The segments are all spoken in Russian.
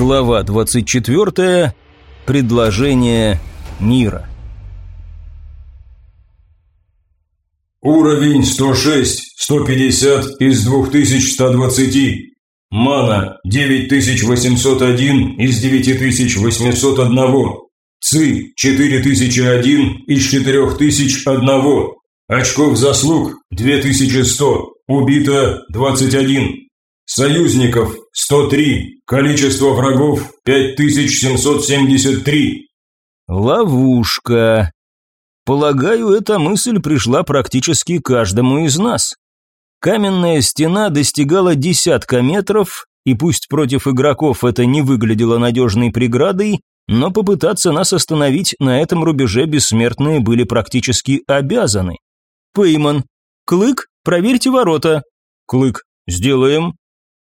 Глава 24. Предложение мира. Уровень 106, 150 из 2120. Мана 9801 из 9801. ЦИ 4001 из 4001. Очков заслуг 2100. Убито 21. Союзников 103. Количество врагов 5773. Ловушка. Полагаю, эта мысль пришла практически каждому из нас. Каменная стена достигала десятка метров, и пусть против игроков это не выглядело надежной преградой, но попытаться нас остановить на этом рубеже бессмертные были практически обязаны. Пейман. Клык, проверьте ворота. Клык. Сделаем.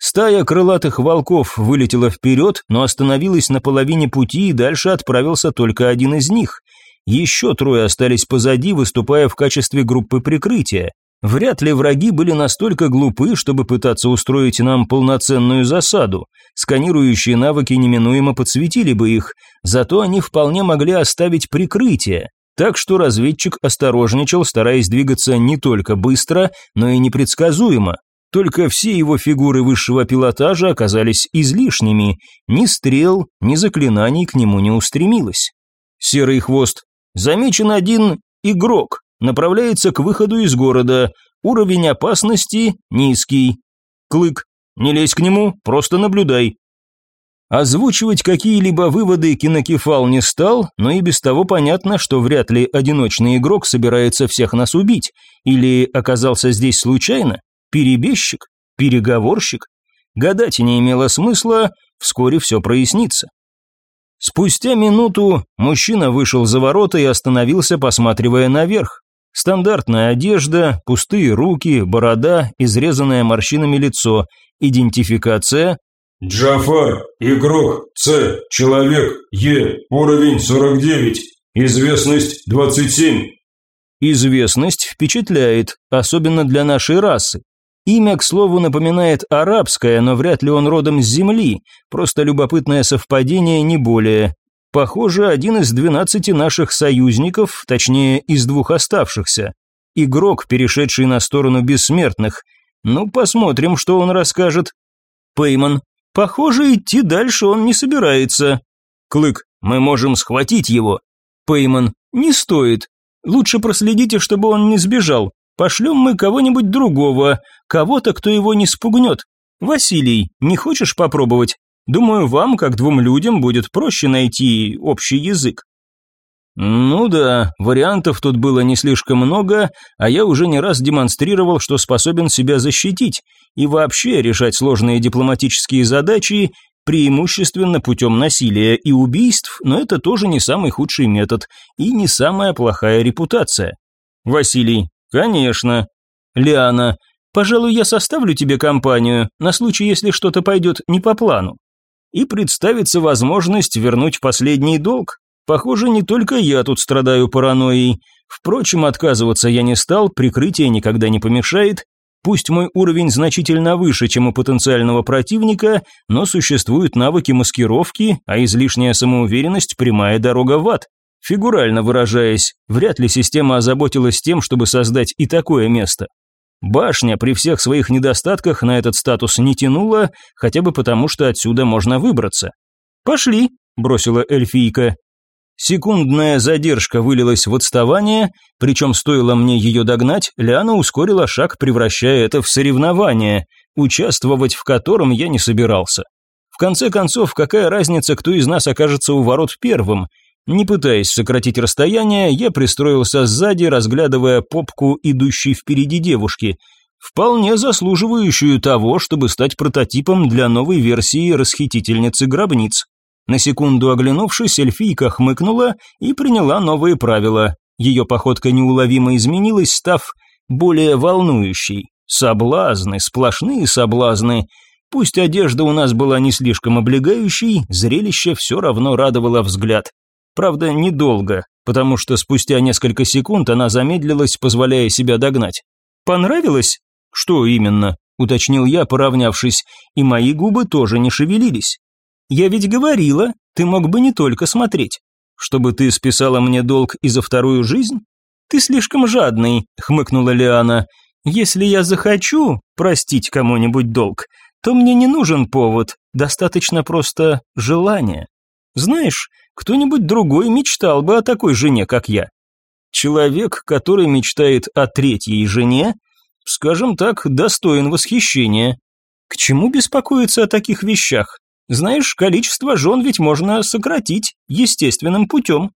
Стая крылатых волков вылетела вперед, но остановилась на половине пути и дальше отправился только один из них. Еще трое остались позади, выступая в качестве группы прикрытия. Вряд ли враги были настолько глупы, чтобы пытаться устроить нам полноценную засаду. Сканирующие навыки неминуемо подсветили бы их, зато они вполне могли оставить прикрытие. Так что разведчик осторожничал, стараясь двигаться не только быстро, но и непредсказуемо. Только все его фигуры высшего пилотажа оказались излишними, ни стрел, ни заклинаний к нему не устремилось. Серый хвост. Замечен один игрок, направляется к выходу из города, уровень опасности низкий. Клык. Не лезь к нему, просто наблюдай. Озвучивать какие-либо выводы кинокефал не стал, но и без того понятно, что вряд ли одиночный игрок собирается всех нас убить, или оказался здесь случайно. Перебежчик? Переговорщик? Гадать не имело смысла, вскоре все прояснится. Спустя минуту мужчина вышел за ворота и остановился, посматривая наверх. Стандартная одежда, пустые руки, борода, изрезанное морщинами лицо, идентификация. Джафар, игрок, С, человек, Е, уровень 49, известность 27. Известность впечатляет, особенно для нашей расы. Имя, к слову, напоминает арабское, но вряд ли он родом с земли, просто любопытное совпадение, не более. Похоже, один из двенадцати наших союзников, точнее, из двух оставшихся. Игрок, перешедший на сторону бессмертных. Ну, посмотрим, что он расскажет. Пейман. Похоже, идти дальше он не собирается. Клык. Мы можем схватить его. Пейман. Не стоит. Лучше проследите, чтобы он не сбежал. Пошлем мы кого-нибудь другого, кого-то, кто его не спугнет. Василий, не хочешь попробовать? Думаю, вам, как двум людям, будет проще найти общий язык. Ну да, вариантов тут было не слишком много, а я уже не раз демонстрировал, что способен себя защитить и вообще решать сложные дипломатические задачи преимущественно путем насилия и убийств, но это тоже не самый худший метод и не самая плохая репутация. Василий, «Конечно». «Лиана, пожалуй, я составлю тебе компанию, на случай, если что-то пойдет не по плану. И представится возможность вернуть последний долг. Похоже, не только я тут страдаю паранойей. Впрочем, отказываться я не стал, прикрытие никогда не помешает. Пусть мой уровень значительно выше, чем у потенциального противника, но существуют навыки маскировки, а излишняя самоуверенность – прямая дорога в ад. Фигурально выражаясь, вряд ли система озаботилась тем, чтобы создать и такое место. Башня при всех своих недостатках на этот статус не тянула, хотя бы потому, что отсюда можно выбраться. «Пошли», – бросила эльфийка. Секундная задержка вылилась в отставание, причем стоило мне ее догнать, Лиана ускорила шаг, превращая это в соревнование, участвовать в котором я не собирался. В конце концов, какая разница, кто из нас окажется у ворот первым – не пытаясь сократить расстояние, я пристроился сзади, разглядывая попку идущей впереди девушки, вполне заслуживающую того, чтобы стать прототипом для новой версии расхитительницы гробниц. На секунду оглянувшись, эльфийка хмыкнула и приняла новые правила. Ее походка неуловимо изменилась, став более волнующей. Соблазны, сплошные соблазны. Пусть одежда у нас была не слишком облегающей, зрелище все равно радовало взгляд. Правда, недолго, потому что спустя несколько секунд она замедлилась, позволяя себя догнать. «Понравилось?» «Что именно?» – уточнил я, поравнявшись, и мои губы тоже не шевелились. Я ведь говорила, ты мог бы не только смотреть. Чтобы ты списала мне долг и за вторую жизнь? Ты слишком жадный, хмыкнула Лиана. Если я захочу простить кому-нибудь долг, то мне не нужен повод, достаточно просто желания. Знаешь, кто-нибудь другой мечтал бы о такой жене, как я. Человек, который мечтает о третьей жене, скажем так, достоин восхищения. К чему беспокоиться о таких вещах? Знаешь, количество жен ведь можно сократить естественным путем.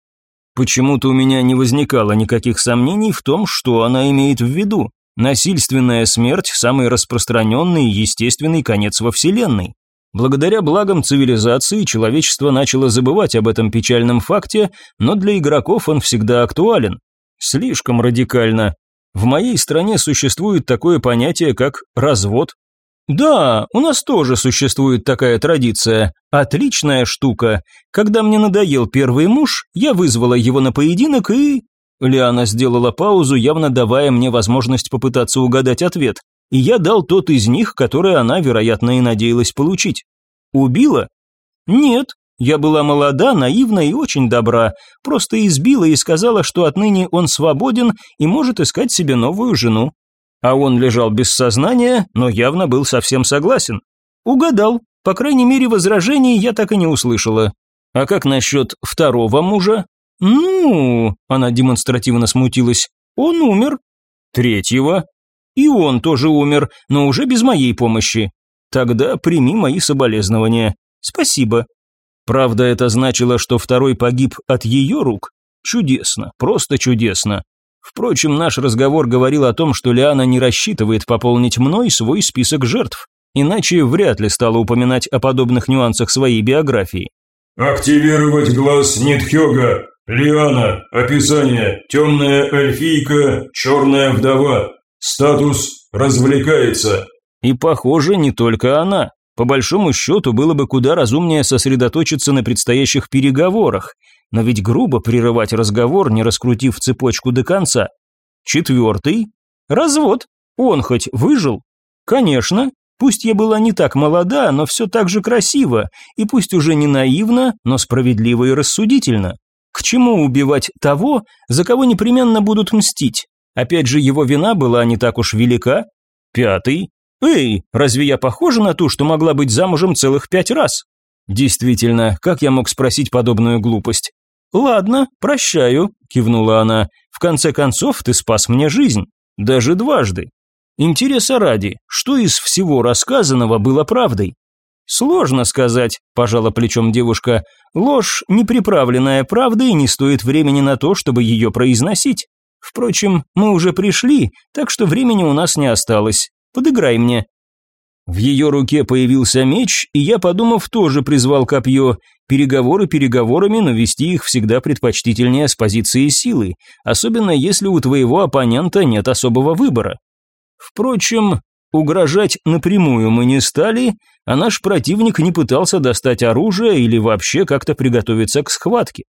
Почему-то у меня не возникало никаких сомнений в том, что она имеет в виду. Насильственная смерть – самый распространенный и естественный конец во Вселенной. Благодаря благам цивилизации человечество начало забывать об этом печальном факте, но для игроков он всегда актуален. Слишком радикально. В моей стране существует такое понятие, как развод. Да, у нас тоже существует такая традиция. Отличная штука. Когда мне надоел первый муж, я вызвала его на поединок и... Лиана сделала паузу, явно давая мне возможность попытаться угадать ответ. И я дал тот из них, который она, вероятно, и надеялась получить. Убила? Нет, я была молода, наивна и очень добра, просто избила и сказала, что отныне он свободен и может искать себе новую жену. А он лежал без сознания, но явно был совсем согласен. Угадал, по крайней мере возражений я так и не услышала. А как насчет второго мужа? Ну, она демонстративно смутилась. Он умер. Третьего? И он тоже умер, но уже без моей помощи. Тогда прими мои соболезнования. Спасибо. Правда, это значило, что второй погиб от ее рук? Чудесно, просто чудесно. Впрочем, наш разговор говорил о том, что Лиана не рассчитывает пополнить мной свой список жертв, иначе вряд ли стала упоминать о подобных нюансах своей биографии. «Активировать глаз Нитхёга. Лиана. Описание. Темная эльфийка, черная вдова. Статус «Развлекается». И, похоже, не только она. По большому счету, было бы куда разумнее сосредоточиться на предстоящих переговорах, но ведь грубо прерывать разговор, не раскрутив цепочку до конца. Четвертый. Развод. Он хоть выжил? Конечно. Пусть я была не так молода, но все так же красиво, и пусть уже не наивно, но справедливо и рассудительно. К чему убивать того, за кого непременно будут мстить? Опять же, его вина была не так уж велика. Пятый. «Эй, разве я похожа на ту, что могла быть замужем целых пять раз?» «Действительно, как я мог спросить подобную глупость?» «Ладно, прощаю», – кивнула она. «В конце концов, ты спас мне жизнь. Даже дважды. Интереса ради, что из всего рассказанного было правдой?» «Сложно сказать», – пожала плечом девушка. «Ложь, неприправленная правдой, не стоит времени на то, чтобы ее произносить. Впрочем, мы уже пришли, так что времени у нас не осталось. Подыграй мне». В ее руке появился меч, и я, подумав, тоже призвал копье. Переговоры переговорами, но вести их всегда предпочтительнее с позиции силы, особенно если у твоего оппонента нет особого выбора. Впрочем, угрожать напрямую мы не стали, а наш противник не пытался достать оружие или вообще как-то приготовиться к схватке.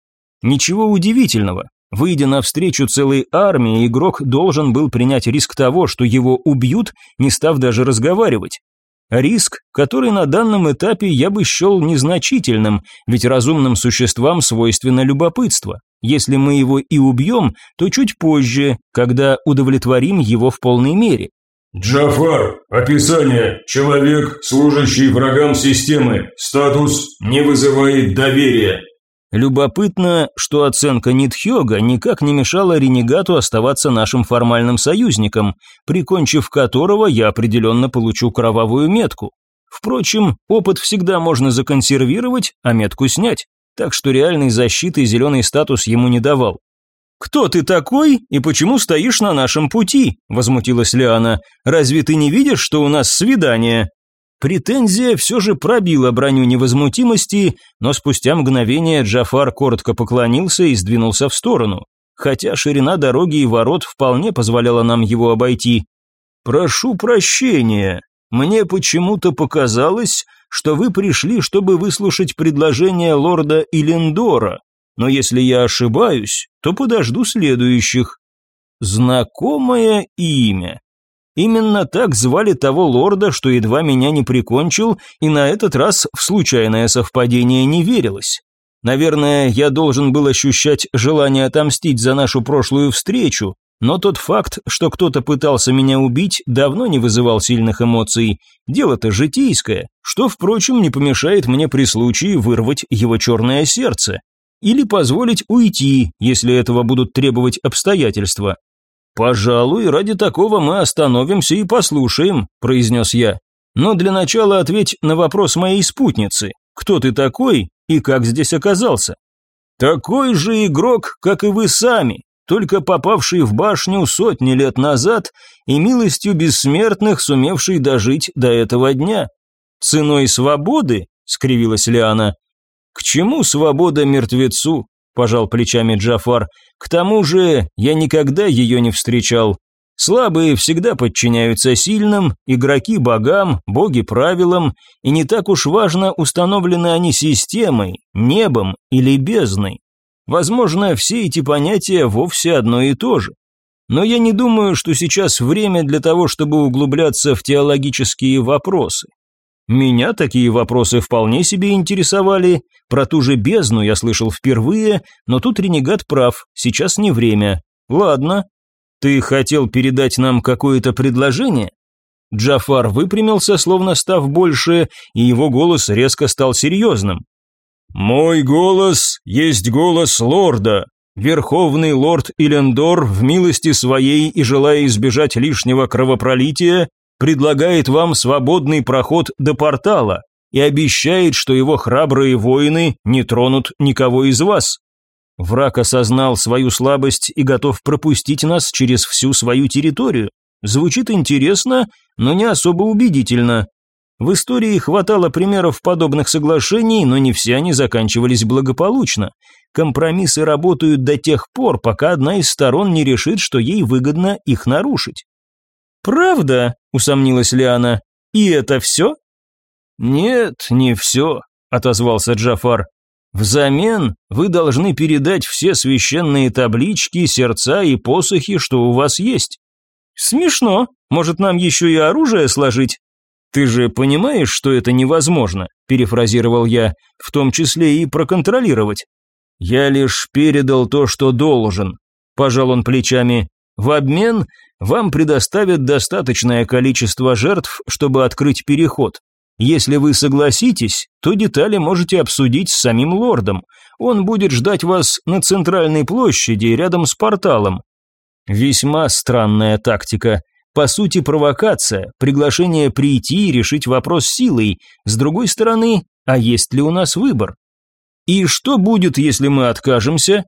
Ничего удивительного. Выйдя навстречу целой армии, игрок должен был принять риск того, что его убьют, не став даже разговаривать. Риск, который на данном этапе я бы счел незначительным, ведь разумным существам свойственно любопытство. Если мы его и убьем, то чуть позже, когда удовлетворим его в полной мере. Джафар. Описание. Человек, служащий врагам системы. Статус не вызывает доверия. Любопытно, что оценка Нитхёга никак не мешала ренегату оставаться нашим формальным союзником, прикончив которого я определенно получу кровавую метку. Впрочем, опыт всегда можно законсервировать, а метку снять, так что реальной защиты зеленый статус ему не давал. «Кто ты такой и почему стоишь на нашем пути?» – возмутилась Лиана. «Разве ты не видишь, что у нас свидание?» Претензия все же пробила броню невозмутимости, но спустя мгновение Джафар коротко поклонился и сдвинулся в сторону, хотя ширина дороги и ворот вполне позволяла нам его обойти. «Прошу прощения, мне почему-то показалось, что вы пришли, чтобы выслушать предложение лорда Илендора, но если я ошибаюсь, то подожду следующих». Знакомое имя. Именно так звали того лорда, что едва меня не прикончил, и на этот раз в случайное совпадение не верилось. Наверное, я должен был ощущать желание отомстить за нашу прошлую встречу, но тот факт, что кто-то пытался меня убить, давно не вызывал сильных эмоций. Дело-то житейское, что, впрочем, не помешает мне при случае вырвать его черное сердце. Или позволить уйти, если этого будут требовать обстоятельства. «Пожалуй, ради такого мы остановимся и послушаем», – произнес я. «Но для начала ответь на вопрос моей спутницы. Кто ты такой и как здесь оказался?» «Такой же игрок, как и вы сами, только попавший в башню сотни лет назад и милостью бессмертных сумевший дожить до этого дня. Ценой свободы?» – скривилась Лиана. «К чему свобода мертвецу? Пожал плечами Джафар. К тому же, я никогда ее не встречал. Слабые всегда подчиняются сильным, игроки богам, боги правилам, и не так уж важно, установлены они системой, небом или бездной. Возможно, все эти понятия вовсе одно и то же. Но я не думаю, что сейчас время для того, чтобы углубляться в теологические вопросы. Меня такие вопросы вполне себе интересовали. Про ту же бездну я слышал впервые, но тут ренегат прав, сейчас не время. Ладно. Ты хотел передать нам какое-то предложение? Джафар выпрямился, словно став больше, и его голос резко стал серьезным. «Мой голос есть голос лорда. Верховный лорд Илендор в милости своей и желая избежать лишнего кровопролития, предлагает вам свободный проход до портала и обещает, что его храбрые воины не тронут никого из вас. Враг осознал свою слабость и готов пропустить нас через всю свою территорию. Звучит интересно, но не особо убедительно. В истории хватало примеров подобных соглашений, но не все они заканчивались благополучно. Компромиссы работают до тех пор, пока одна из сторон не решит, что ей выгодно их нарушить. «Правда?» – усомнилась Лиана. «И это все?» «Нет, не все», – отозвался Джафар. «Взамен вы должны передать все священные таблички, сердца и посохи, что у вас есть». «Смешно. Может, нам еще и оружие сложить?» «Ты же понимаешь, что это невозможно», – перефразировал я, «в том числе и проконтролировать». «Я лишь передал то, что должен», – пожал он плечами. В обмен вам предоставят достаточное количество жертв, чтобы открыть переход. Если вы согласитесь, то детали можете обсудить с самим лордом. Он будет ждать вас на центральной площади рядом с порталом. Весьма странная тактика. По сути, провокация, приглашение прийти и решить вопрос силой. С другой стороны, а есть ли у нас выбор? И что будет, если мы откажемся?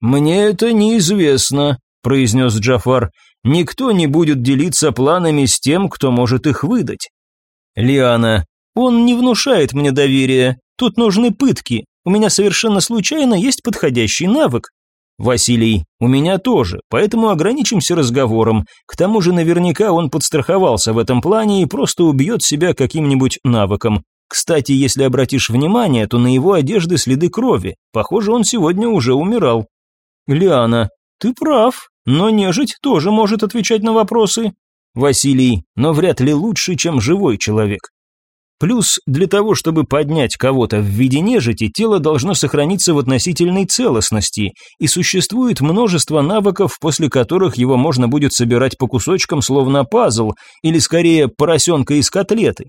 Мне это неизвестно, произнес Джафар. «Никто не будет делиться планами с тем, кто может их выдать». «Лиана, он не внушает мне доверия. Тут нужны пытки. У меня совершенно случайно есть подходящий навык». «Василий, у меня тоже, поэтому ограничимся разговором. К тому же наверняка он подстраховался в этом плане и просто убьет себя каким-нибудь навыком. Кстати, если обратишь внимание, то на его одежде следы крови. Похоже, он сегодня уже умирал». «Лиана, ты прав, но нежить тоже может отвечать на вопросы. Василий, но вряд ли лучше, чем живой человек. Плюс, для того, чтобы поднять кого-то в виде нежити, тело должно сохраниться в относительной целостности, и существует множество навыков, после которых его можно будет собирать по кусочкам, словно пазл, или скорее поросенка из котлеты.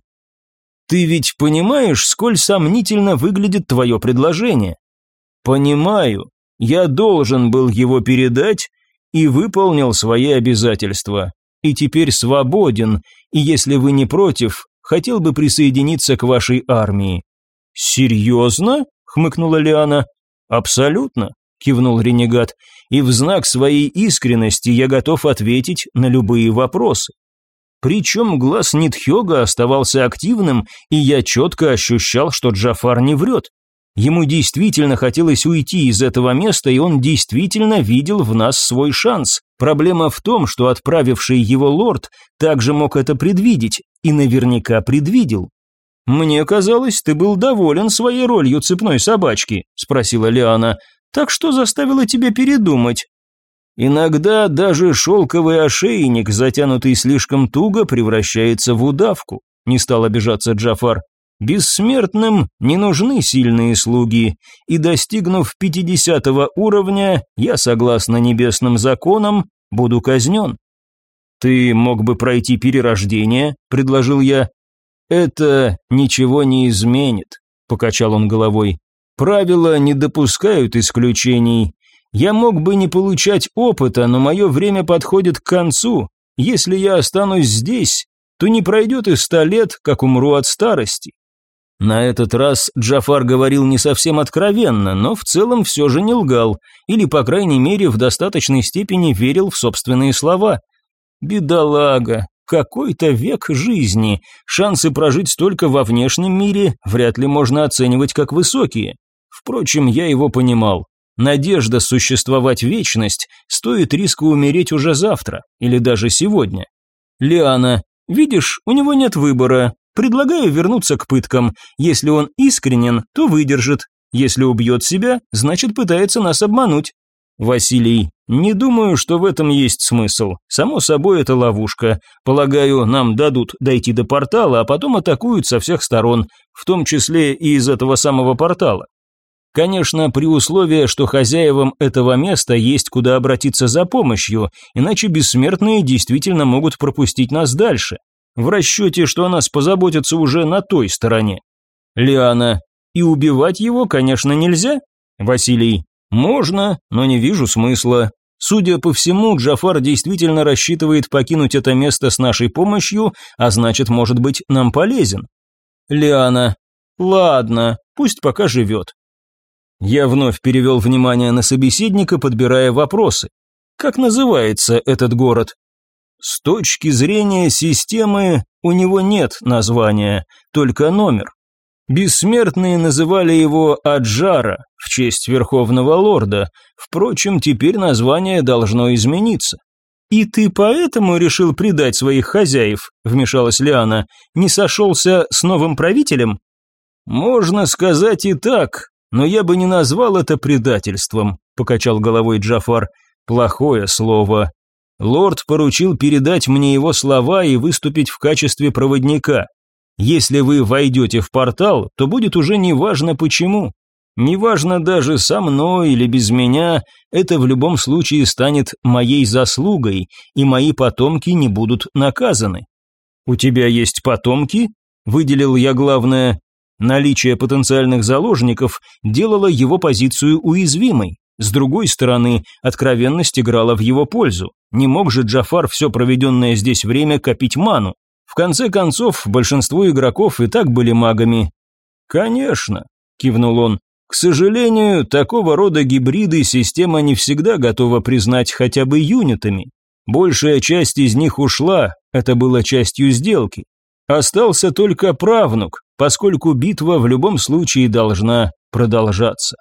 Ты ведь понимаешь, сколь сомнительно выглядит твое предложение? Понимаю. Я должен был его передать, и выполнил свои обязательства. И теперь свободен, и если вы не против, хотел бы присоединиться к вашей армии». «Серьезно?» – хмыкнула Лиана. «Абсолютно», – кивнул ренегат, «и в знак своей искренности я готов ответить на любые вопросы». Причем глаз Нитхёга оставался активным, и я четко ощущал, что Джафар не врет. Ему действительно хотелось уйти из этого места, и он действительно видел в нас свой шанс. Проблема в том, что отправивший его лорд также мог это предвидеть, и наверняка предвидел. «Мне казалось, ты был доволен своей ролью цепной собачки», – спросила Лиана. «Так что заставило тебя передумать?» Иногда даже шелковый ошейник, затянутый слишком туго, превращается в удавку. Не стал обижаться Джафар. Бессмертным не нужны сильные слуги, и достигнув пятидесятого уровня, я, согласно небесным законам, буду казнен. «Ты мог бы пройти перерождение», — предложил я. «Это ничего не изменит», — покачал он головой. «Правила не допускают исключений. Я мог бы не получать опыта, но мое время подходит к концу. Если я останусь здесь, то не пройдет и ста лет, как умру от старости». На этот раз Джафар говорил не совсем откровенно, но в целом все же не лгал, или, по крайней мере, в достаточной степени верил в собственные слова. Бедолага, какой-то век жизни, шансы прожить столько во внешнем мире вряд ли можно оценивать как высокие. Впрочем, я его понимал. Надежда существовать вечность стоит риска умереть уже завтра или даже сегодня. Лиана, видишь, у него нет выбора. Предлагаю вернуться к пыткам. Если он искренен, то выдержит. Если убьет себя, значит пытается нас обмануть. Василий, не думаю, что в этом есть смысл. Само собой, это ловушка. Полагаю, нам дадут дойти до портала, а потом атакуют со всех сторон, в том числе и из этого самого портала. Конечно, при условии, что хозяевам этого места есть куда обратиться за помощью, иначе бессмертные действительно могут пропустить нас дальше. В расчете, что о нас позаботятся уже на той стороне. Лиана, и убивать его, конечно, нельзя? Василий, можно, но не вижу смысла. Судя по всему, Джафар действительно рассчитывает покинуть это место с нашей помощью, а значит, может быть, нам полезен. Лиана. Ладно, пусть пока живет. Я вновь перевел внимание на собеседника, подбирая вопросы. Как называется этот город? С точки зрения системы у него нет названия, только номер. Бессмертные называли его Аджара в честь Верховного Лорда, впрочем, теперь название должно измениться. «И ты поэтому решил предать своих хозяев?» – вмешалась Лиана. «Не сошелся с новым правителем?» «Можно сказать и так, но я бы не назвал это предательством», – покачал головой Джафар. «Плохое слово. Лорд поручил передать мне его слова и выступить в качестве проводника. Если вы войдете в портал, то будет уже неважно почему. Неважно даже со мной или без меня, это в любом случае станет моей заслугой, и мои потомки не будут наказаны. У тебя есть потомки? Выделил я главное. Наличие потенциальных заложников делало его позицию уязвимой. С другой стороны, откровенность играла в его пользу. Не мог же Джафар все проведенное здесь время копить ману. В конце концов, большинство игроков и так были магами. «Конечно», – кивнул он. «К сожалению, такого рода гибриды система не всегда готова признать хотя бы юнитами. Большая часть из них ушла, это было частью сделки. Остался только правнук, поскольку битва в любом случае должна продолжаться.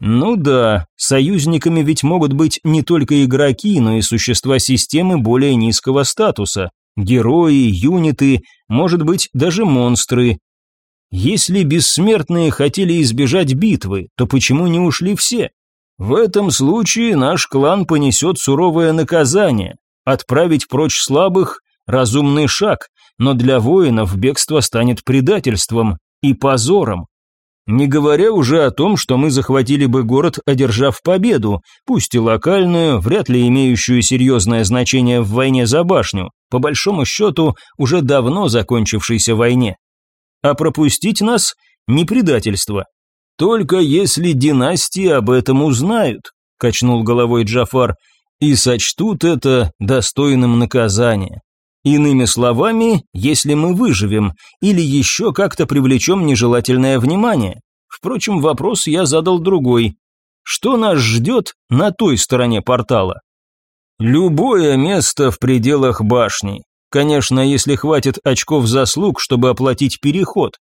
Ну да, союзниками ведь могут быть не только игроки, но и существа системы более низкого статуса, Герои, юниты, может быть, даже монстры. Если бессмертные хотели избежать битвы, то почему не ушли все? В этом случае наш клан понесет суровое наказание. Отправить прочь слабых – разумный шаг, но для воинов бегство станет предательством и позором. Не говоря уже о том, что мы захватили бы город, одержав победу, пусть и локальную, вряд ли имеющую серьезное значение в войне за башню, по большому счету уже давно закончившейся войне. А пропустить нас – не предательство. Только если династии об этом узнают, качнул головой Джафар, и сочтут это достойным наказания. Иными словами, если мы выживем или еще как-то привлечем нежелательное внимание. Впрочем, вопрос я задал другой. Что нас ждет на той стороне портала? Любое место в пределах башни. Конечно, если хватит очков заслуг, чтобы оплатить переход.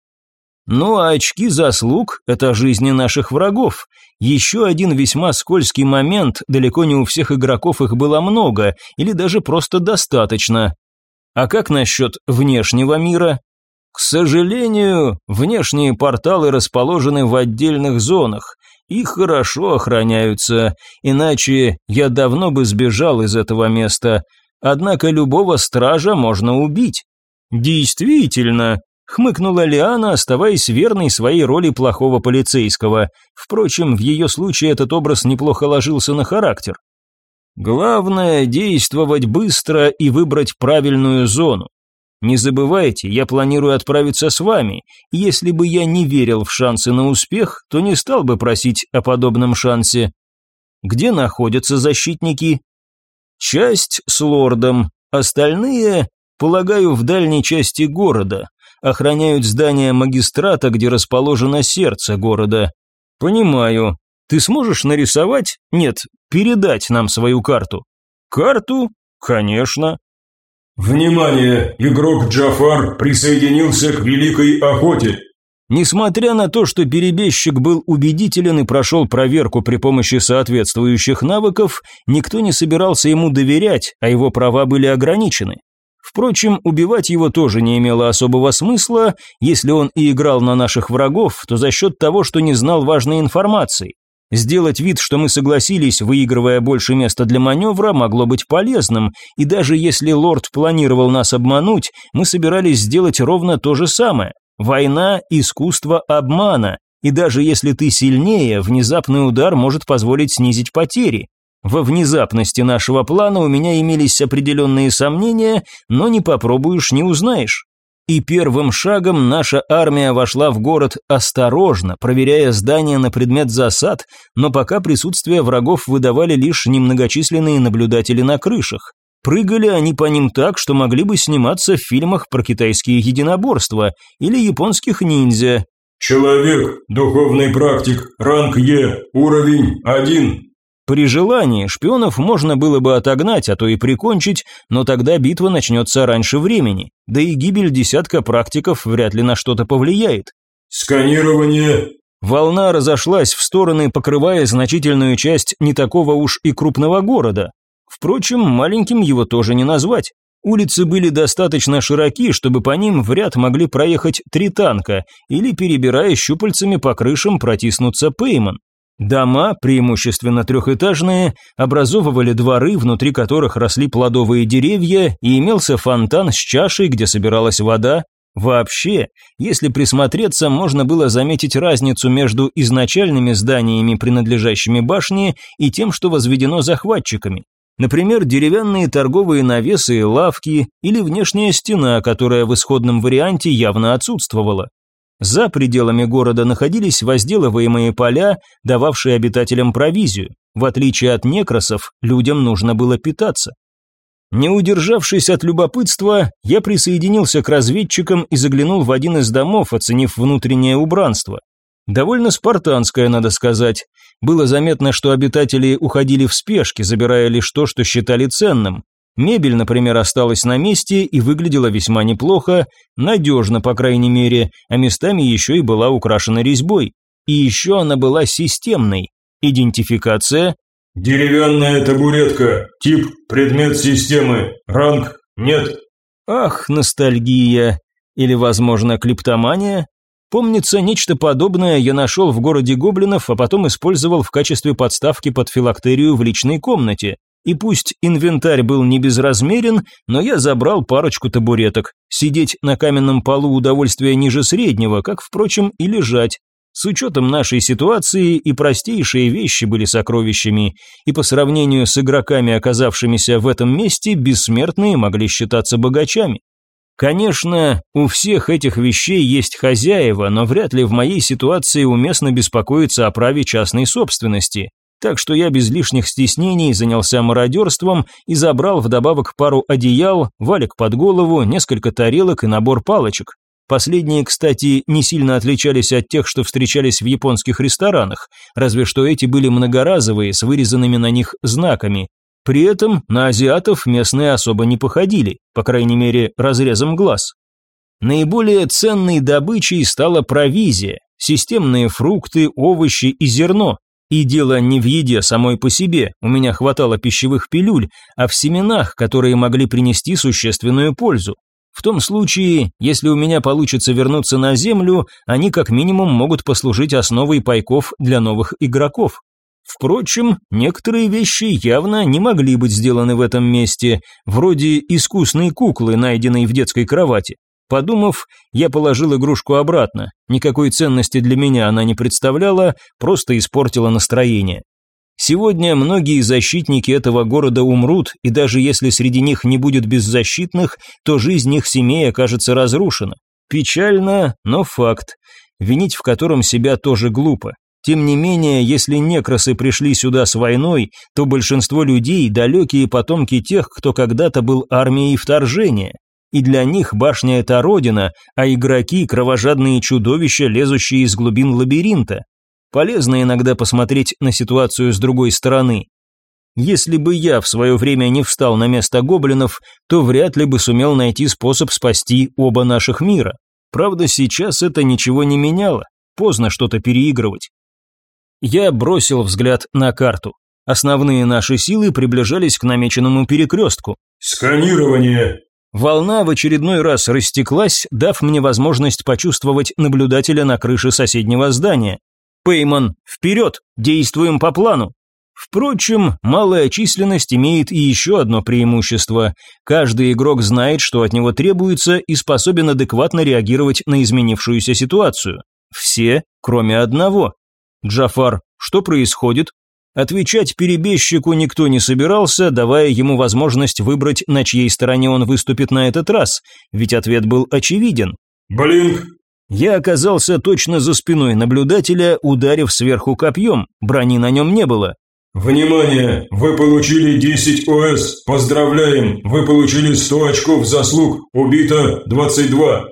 Ну а очки заслуг – это жизни наших врагов. Еще один весьма скользкий момент, далеко не у всех игроков их было много, или даже просто достаточно. А как насчет внешнего мира? К сожалению, внешние порталы расположены в отдельных зонах. и хорошо охраняются, иначе я давно бы сбежал из этого места. Однако любого стража можно убить. Действительно, хмыкнула Лиана, оставаясь верной своей роли плохого полицейского. Впрочем, в ее случае этот образ неплохо ложился на характер. Главное действовать быстро и выбрать правильную зону. Не забывайте, я планирую отправиться с вами. Если бы я не верил в шансы на успех, то не стал бы просить о подобном шансе. Где находятся защитники? Часть с лордом, остальные, полагаю, в дальней части города. Охраняют здание магистрата, где расположено сердце города. Понимаю. Ты сможешь нарисовать? Нет, передать нам свою карту. Карту? Конечно. Внимание! Игрок Джафар присоединился к Великой Охоте. Несмотря на то, что перебежчик был убедителен и прошел проверку при помощи соответствующих навыков, никто не собирался ему доверять, а его права были ограничены. Впрочем, убивать его тоже не имело особого смысла, если он и играл на наших врагов, то за счет того, что не знал важной информации. Сделать вид, что мы согласились, выигрывая больше места для маневра, могло быть полезным, и даже если лорд планировал нас обмануть, мы собирались сделать ровно то же самое. Война – искусство обмана, и даже если ты сильнее, внезапный удар может позволить снизить потери. Во внезапности нашего плана у меня имелись определенные сомнения, но не попробуешь – не узнаешь. И первым шагом наша армия вошла в город осторожно, проверяя здания на предмет засад, но пока присутствие врагов выдавали лишь немногочисленные наблюдатели на крышах. Прыгали они по ним так, что могли бы сниматься в фильмах про китайские единоборства или японских ниндзя. «Человек, духовный практик, ранг Е, уровень 1, при желании шпионов можно было бы отогнать, а то и прикончить, но тогда битва начнется раньше времени, да и гибель десятка практиков вряд ли на что-то повлияет. «Сканирование!» Волна разошлась в стороны, покрывая значительную часть не такого уж и крупного города. Впрочем, маленьким его тоже не назвать. Улицы были достаточно широки, чтобы по ним в ряд могли проехать три танка, или, перебирая щупальцами по крышам, протиснуться Пейман. Дома, преимущественно трехэтажные, образовывали дворы, внутри которых росли плодовые деревья, и имелся фонтан с чашей, где собиралась вода. Вообще, если присмотреться, можно было заметить разницу между изначальными зданиями, принадлежащими башне, и тем, что возведено захватчиками. Например, деревянные торговые навесы и лавки, или внешняя стена, которая в исходном варианте явно отсутствовала. За пределами города находились возделываемые поля, дававшие обитателям провизию. В отличие от некросов, людям нужно было питаться. Не удержавшись от любопытства, я присоединился к разведчикам и заглянул в один из домов, оценив внутреннее убранство. Довольно спартанское, надо сказать. Было заметно, что обитатели уходили в спешке, забирая лишь то, что считали ценным. Мебель, например, осталась на месте и выглядела весьма неплохо, надежно, по крайней мере, а местами еще и была украшена резьбой. И еще она была системной. Идентификация. Деревянная табуретка. Тип предмет системы. Ранг нет. Ах, ностальгия. Или, возможно, клиптомания? Помнится, нечто подобное я нашел в городе гоблинов, а потом использовал в качестве подставки под филактерию в личной комнате. И пусть инвентарь был не безразмерен, но я забрал парочку табуреток. Сидеть на каменном полу удовольствие ниже среднего, как, впрочем, и лежать. С учетом нашей ситуации и простейшие вещи были сокровищами, и по сравнению с игроками, оказавшимися в этом месте, бессмертные могли считаться богачами. Конечно, у всех этих вещей есть хозяева, но вряд ли в моей ситуации уместно беспокоиться о праве частной собственности. Так что я без лишних стеснений занялся мародерством и забрал вдобавок пару одеял, валик под голову, несколько тарелок и набор палочек. Последние, кстати, не сильно отличались от тех, что встречались в японских ресторанах, разве что эти были многоразовые, с вырезанными на них знаками. При этом на азиатов местные особо не походили, по крайней мере, разрезом глаз. Наиболее ценной добычей стала провизия, системные фрукты, овощи и зерно, и дело не в еде самой по себе, у меня хватало пищевых пилюль, а в семенах, которые могли принести существенную пользу. В том случае, если у меня получится вернуться на Землю, они как минимум могут послужить основой пайков для новых игроков. Впрочем, некоторые вещи явно не могли быть сделаны в этом месте, вроде искусной куклы, найденной в детской кровати. Подумав, я положил игрушку обратно. Никакой ценности для меня она не представляла, просто испортила настроение. Сегодня многие защитники этого города умрут, и даже если среди них не будет беззащитных, то жизнь их семей окажется разрушена. Печально, но факт. Винить в котором себя тоже глупо. Тем не менее, если некросы пришли сюда с войной, то большинство людей – далекие потомки тех, кто когда-то был армией вторжения. И для них башня – это родина, а игроки – кровожадные чудовища, лезущие из глубин лабиринта. Полезно иногда посмотреть на ситуацию с другой стороны. Если бы я в свое время не встал на место гоблинов, то вряд ли бы сумел найти способ спасти оба наших мира. Правда, сейчас это ничего не меняло. Поздно что-то переигрывать. Я бросил взгляд на карту. Основные наши силы приближались к намеченному перекрестку. «Сканирование!» Волна в очередной раз растеклась, дав мне возможность почувствовать наблюдателя на крыше соседнего здания. Пейман, вперед, действуем по плану. Впрочем, малая численность имеет и еще одно преимущество. Каждый игрок знает, что от него требуется и способен адекватно реагировать на изменившуюся ситуацию. Все, кроме одного. Джафар, что происходит? Отвечать перебежчику никто не собирался, давая ему возможность выбрать, на чьей стороне он выступит на этот раз, ведь ответ был очевиден. «Блинк, я оказался точно за спиной наблюдателя, ударив сверху копьем, брони на нем не было. «Внимание! Вы получили 10 ОС! Поздравляем! Вы получили 100 очков заслуг! Убито 22!»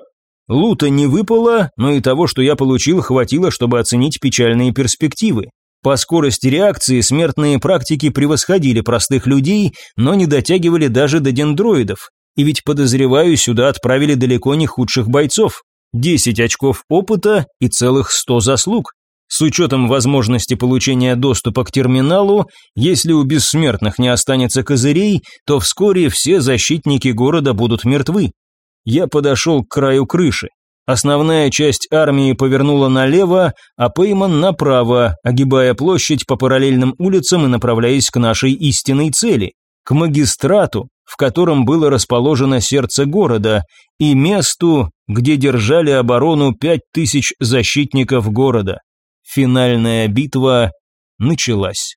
Лута не выпало, но и того, что я получил, хватило, чтобы оценить печальные перспективы. По скорости реакции смертные практики превосходили простых людей, но не дотягивали даже до дендроидов. И ведь, подозреваю, сюда отправили далеко не худших бойцов. 10 очков опыта и целых 100 заслуг. С учетом возможности получения доступа к терминалу, если у бессмертных не останется козырей, то вскоре все защитники города будут мертвы. Я подошел к краю крыши. Основная часть армии повернула налево, а Пейман направо, огибая площадь по параллельным улицам и направляясь к нашей истинной цели – к магистрату, в котором было расположено сердце города, и месту, где держали оборону пять тысяч защитников города. Финальная битва началась.